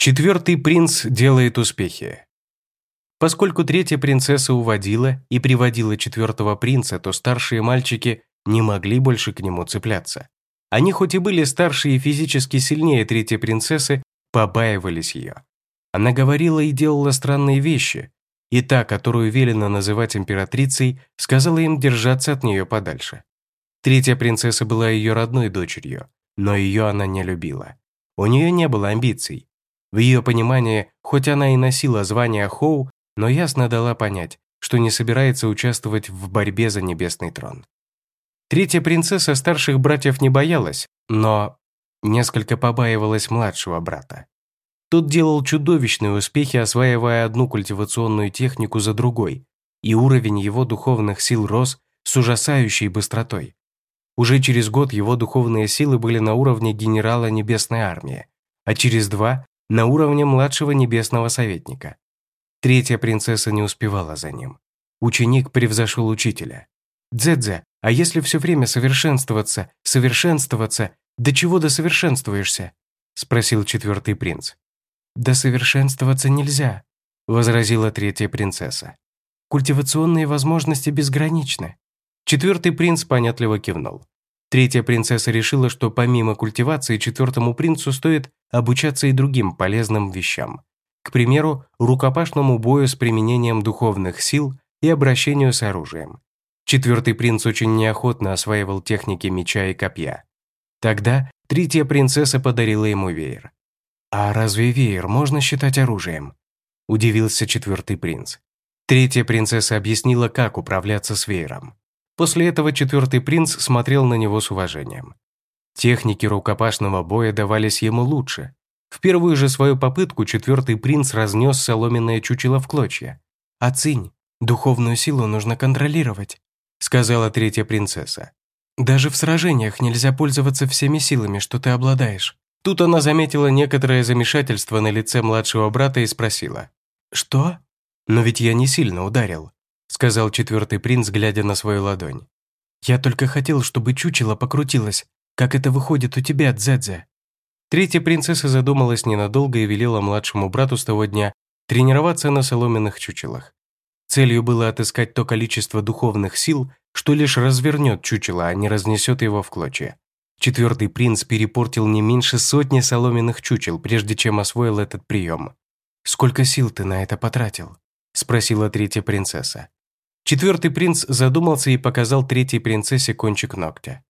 Четвертый принц делает успехи. Поскольку третья принцесса уводила и приводила четвертого принца, то старшие мальчики не могли больше к нему цепляться. Они хоть и были старше и физически сильнее третьей принцессы, побаивались ее. Она говорила и делала странные вещи, и та, которую велено называть императрицей, сказала им держаться от нее подальше. Третья принцесса была ее родной дочерью, но ее она не любила. У нее не было амбиций. В ее понимании, хоть она и носила звание Хоу, но ясно дала понять, что не собирается участвовать в борьбе за небесный трон. Третья принцесса старших братьев не боялась, но несколько побаивалась младшего брата. Тот делал чудовищные успехи, осваивая одну культивационную технику за другой, и уровень его духовных сил рос с ужасающей быстротой. Уже через год его духовные силы были на уровне генерала Небесной Армии, а через два – на уровне младшего небесного советника. Третья принцесса не успевала за ним. Ученик превзошел учителя. «Дзэдзе, а если все время совершенствоваться, совершенствоваться, до чего досовершенствуешься?» – спросил четвертый принц. «Досовершенствоваться нельзя», – возразила третья принцесса. «Культивационные возможности безграничны». Четвертый принц понятливо кивнул. Третья принцесса решила, что помимо культивации четвертому принцу стоит обучаться и другим полезным вещам. К примеру, рукопашному бою с применением духовных сил и обращению с оружием. Четвертый принц очень неохотно осваивал техники меча и копья. Тогда третья принцесса подарила ему веер. «А разве веер можно считать оружием?» – удивился четвертый принц. Третья принцесса объяснила, как управляться с веером. После этого четвертый принц смотрел на него с уважением. Техники рукопашного боя давались ему лучше. В первую же свою попытку четвертый принц разнес соломенное чучело в клочья. «Оцинь, духовную силу нужно контролировать», – сказала третья принцесса. «Даже в сражениях нельзя пользоваться всеми силами, что ты обладаешь. Тут она заметила некоторое замешательство на лице младшего брата и спросила. «Что? Но ведь я не сильно ударил», сказал четвертый принц, глядя на свою ладонь. «Я только хотел, чтобы чучело покрутилось, как это выходит у тебя, Дзэдзе». Третья принцесса задумалась ненадолго и велела младшему брату с того дня тренироваться на соломенных чучелах. Целью было отыскать то количество духовных сил, что лишь развернет чучело, а не разнесет его в клочья. Четвертый принц перепортил не меньше сотни соломенных чучел, прежде чем освоил этот прием. «Сколько сил ты на это потратил?» – спросила третья принцесса. Четвертый принц задумался и показал третьей принцессе кончик ногтя.